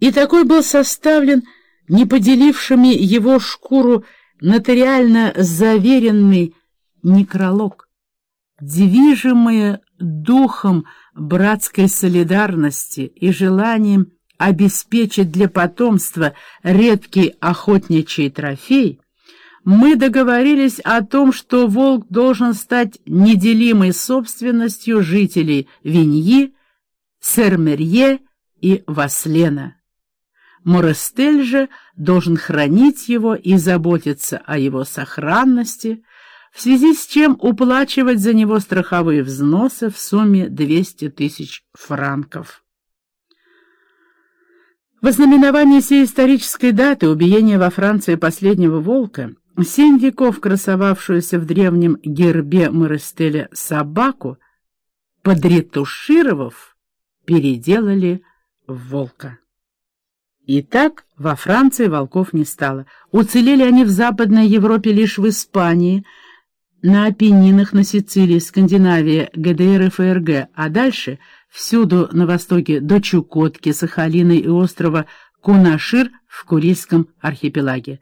И такой был составлен не поделившими его шкуру нотариально заверенный некролог. Движимые духом братской солидарности и желанием обеспечить для потомства редкий охотничий трофей, мы договорились о том, что волк должен стать неделимой собственностью жителей Виньи, Сермерье и Васлена. Морестель же должен хранить его и заботиться о его сохранности, в связи с чем уплачивать за него страховые взносы в сумме 200 тысяч франков. В ознаменовании сей исторической даты убиения во Франции последнего волка семь веков красовавшуюся в древнем гербе Морестеля собаку, подретушировав, переделали в волка. Итак, во Франции волков не стало. Уцелели они в Западной Европе лишь в Испании, на Апеннинах, на Сицилии, Скандинавии, ГДР и ФРГ, а дальше всюду на востоке до Чукотки, Сахалина и острова Кунашир в Курильском архипелаге.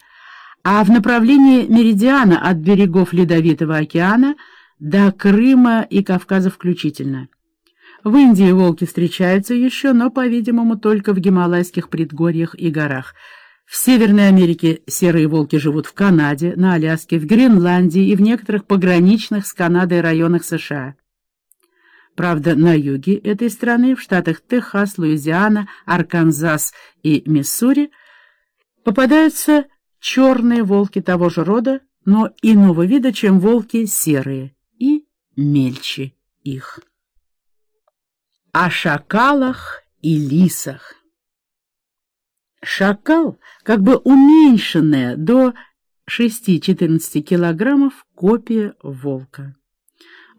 А в направлении Меридиана от берегов Ледовитого океана до Крыма и Кавказа включительно. В Индии волки встречаются еще, но, по-видимому, только в гималайских предгорьях и горах. В Северной Америке серые волки живут в Канаде, на Аляске, в Гренландии и в некоторых пограничных с Канадой районах США. Правда, на юге этой страны, в штатах Техас, Луизиана, Арканзас и Миссури, попадаются черные волки того же рода, но иного вида, чем волки серые, и мельче их о шакалах и лисах. Шакал, как бы уменьшенная до 6-14 килограммов, копия волка.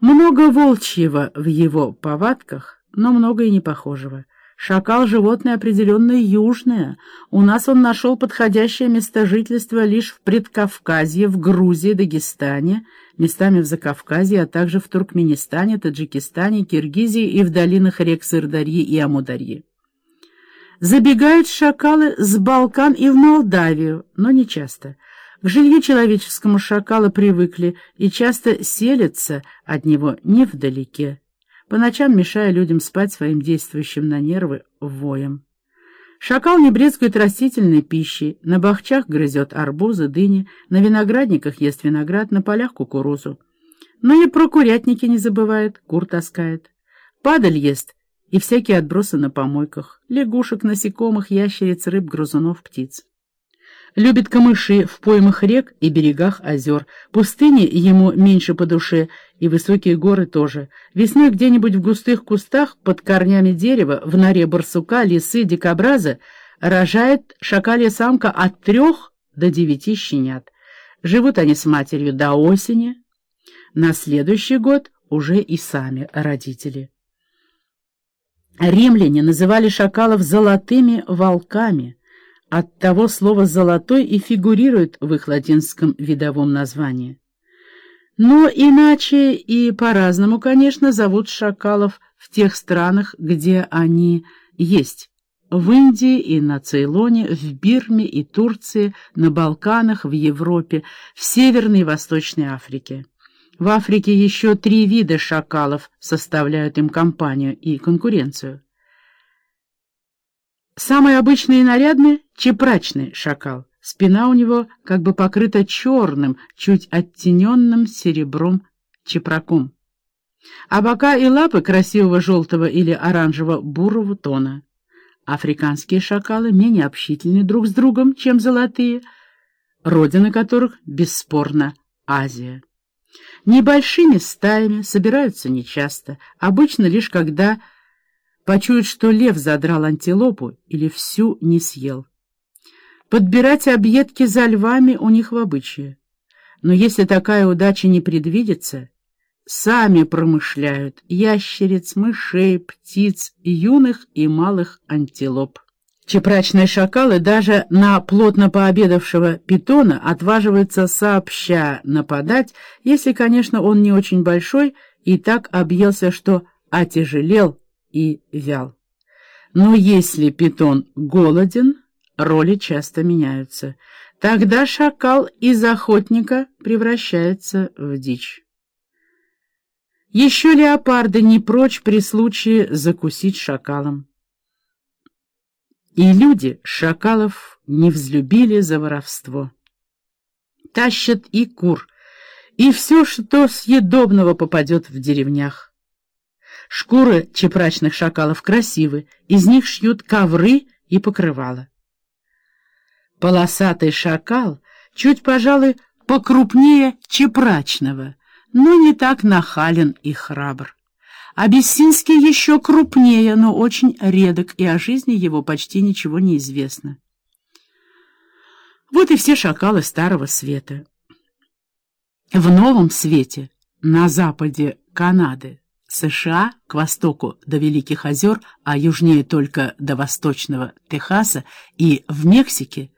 Много волчьего в его повадках, но много и не похожего. Шакал — животное определенно южное. У нас он нашел подходящее место жительства лишь в Предкавказье, в Грузии, Дагестане, местами в Закавказье, а также в Туркменистане, Таджикистане, Киргизии и в долинах рек Сырдарьи и Амударьи. Забегают шакалы с Балкан и в Молдавию, но не часто. К жилью человеческому шакалы привыкли и часто селятся от него невдалеке по ночам мешая людям спать своим действующим на нервы воем. Шакал не брезгует растительной пищей, на бахчах грызет арбузы, дыни, на виноградниках ест виноград, на полях кукурузу. Но и про курятники не забывает, кур таскает. Падаль ест и всякие отбросы на помойках, лягушек, насекомых, ящериц, рыб, грызунов, птиц. Любит камыши в поймах рек и берегах озер. Пустыни ему меньше по душе, и высокие горы тоже. Весной где-нибудь в густых кустах, под корнями дерева, в норе барсука, лисы, дикобраза, рожает шакалья самка от трех до девяти щенят. Живут они с матерью до осени. На следующий год уже и сами родители. Римляне называли шакалов «золотыми волками». Оттого слово «золотой» и фигурирует в их латинском видовом названии. Но иначе и по-разному, конечно, зовут шакалов в тех странах, где они есть. В Индии и на Цейлоне, в Бирме и Турции, на Балканах, в Европе, в Северной и Восточной Африке. В Африке еще три вида шакалов составляют им компанию и конкуренцию. Самый обычный и нарядный — чепрачный шакал. Спина у него как бы покрыта черным, чуть оттененным серебром чепраком. А бока и лапы красивого желтого или оранжево-бурого тона. Африканские шакалы менее общительны друг с другом, чем золотые, родина которых, бесспорно, Азия. Небольшими стаями собираются нечасто, обычно лишь когда почуют, что лев задрал антилопу или всю не съел. Подбирать объедки за львами у них в обычае. Но если такая удача не предвидится, сами промышляют ящериц, мышей, птиц, юных и малых антилоп. Чепрачные шакалы даже на плотно пообедавшего питона отваживаются сообща нападать, если, конечно, он не очень большой и так объелся, что отяжелел и вял. Но если питон голоден, роли часто меняются. Тогда шакал из охотника превращается в дичь. Еще леопарды не прочь при случае закусить шакалом. И люди шакалов не взлюбили за воровство. Тащат и кур, и все, что съедобного попадет в деревнях. Шкуры чепрачных шакалов красивы, из них шьют ковры и покрывала. Полосатый шакал чуть, пожалуй, покрупнее чепрачного, но не так нахален и храбр. Абиссинский еще крупнее, но очень редок, и о жизни его почти ничего не известно. Вот и все шакалы Старого Света. В Новом Свете, на западе Канады, США, к востоку до Великих озер, а южнее только до восточного Техаса и в Мексике,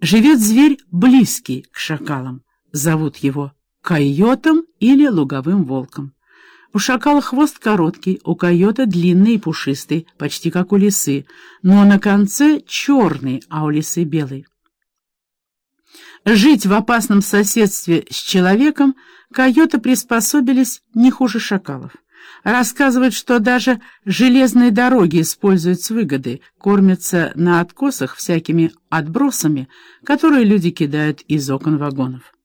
живет зверь близкий к шакалам. Зовут его койотом или луговым волком. У шакала хвост короткий, у койота длинный и пушистый, почти как у лисы, но на конце черный, а у лисы белый. Жить в опасном соседстве с человеком койоты приспособились не хуже шакалов. Рассказывают, что даже железные дороги используют с выгодой, кормятся на откосах всякими отбросами, которые люди кидают из окон вагонов.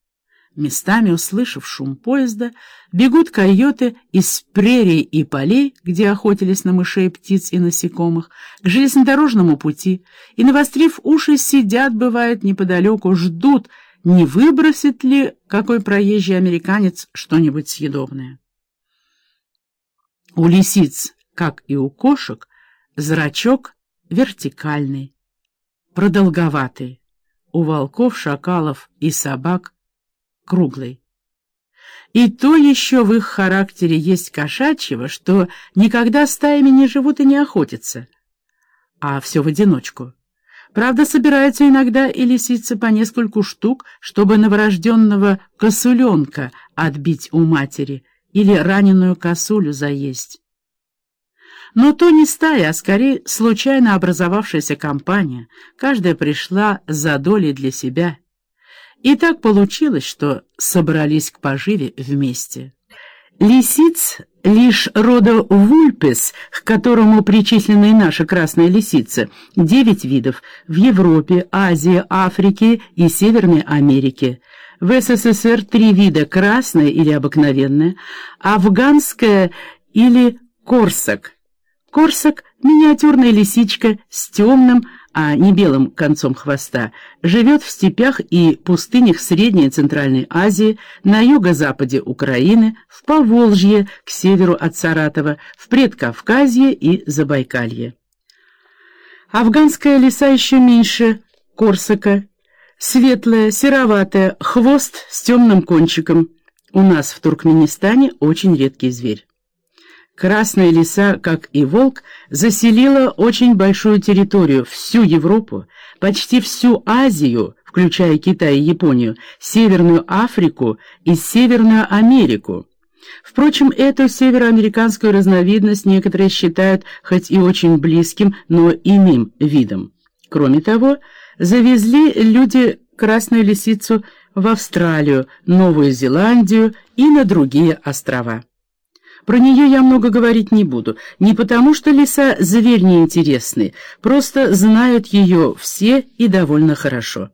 Местами, услышав шум поезда, бегут койоты из прерий и полей, где охотились на мышей, птиц и насекомых, к железнодорожному пути, и, навострив уши, сидят, бывает, неподалеку, ждут, не выбросит ли какой проезжий американец что-нибудь съедобное. У лисиц, как и у кошек, зрачок вертикальный, продолговатый, у волков, шакалов и собак круглый. И то еще в их характере есть кошачьего, что никогда стаями не живут и не охотятся, а все в одиночку. Правда, собираются иногда и лисицы по нескольку штук, чтобы новорожденного косуленка отбить у матери или раненую косулю заесть. Но то не стая, а скорее случайно образовавшаяся компания. Каждая пришла за долей для себя — и так получилось, что собрались к поживе вместе. Лисиц лишь рода вульпес, к которому причислены и наши красные лисицы, девять видов в Европе, Азии, Африке и Северной Америке. В СССР три вида – красная или обыкновенная, афганская или корсак. Корсак – миниатюрная лисичка с темным, а не белым концом хвоста, живет в степях и пустынях Средней и Центральной Азии, на юго-западе Украины, в Поволжье, к северу от Саратова, в Предкавказье и Забайкалье. Афганская лиса еще меньше Корсака, светлая, сероватая, хвост с темным кончиком. У нас в Туркменистане очень редкий зверь. Красная лиса, как и волк, заселила очень большую территорию, всю Европу, почти всю Азию, включая Китай и Японию, Северную Африку и Северную Америку. Впрочем, эту североамериканскую разновидность некоторые считают хоть и очень близким, но иным видом. Кроме того, завезли люди красную лисицу в Австралию, Новую Зеландию и на другие острова. Про нее я много говорить не буду, не потому что лиса зверь неинтересный, просто знают ее все и довольно хорошо.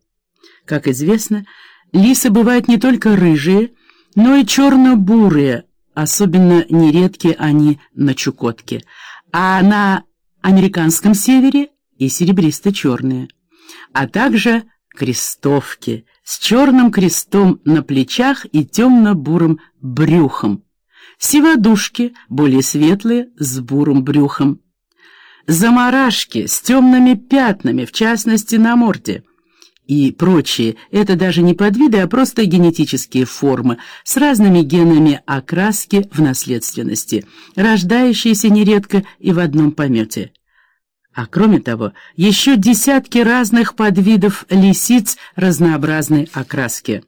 Как известно, лисы бывают не только рыжие, но и черно-бурые, особенно нередки они на Чукотке, а на американском севере и серебристо-черные, а также крестовки с черным крестом на плечах и темно-бурым брюхом, сиводушки, более светлые, с бурым брюхом, заморашки с темными пятнами, в частности на морде, и прочие. Это даже не подвиды, а просто генетические формы с разными генами окраски в наследственности, рождающиеся нередко и в одном помете. А кроме того, еще десятки разных подвидов лисиц разнообразной окраски.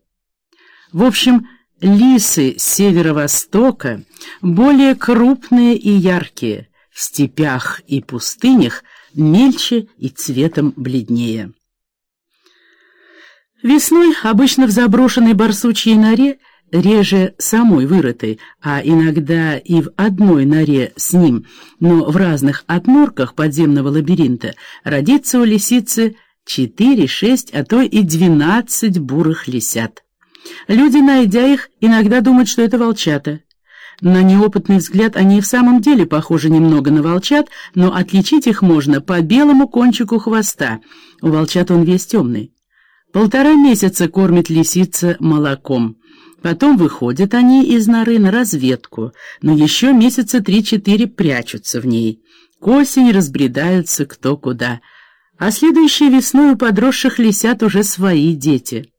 В общем, Лисы северо-востока более крупные и яркие, степях и пустынях мельче и цветом бледнее. Весной обычно в заброшенной барсучьей норе, реже самой вырытой, а иногда и в одной норе с ним, но в разных отнорках подземного лабиринта, родится у лисицы четыре, шесть, а то и двенадцать бурых лисят. Люди, найдя их, иногда думают, что это волчата. На неопытный взгляд они в самом деле похожи немного на волчат, но отличить их можно по белому кончику хвоста. У волчат он весь темный. Полтора месяца кормит лисица молоком. Потом выходят они из норы на разведку, но еще месяца три-четыре прячутся в ней. К осени разбредаются кто куда. А следующей весной у подросших лисят уже свои дети —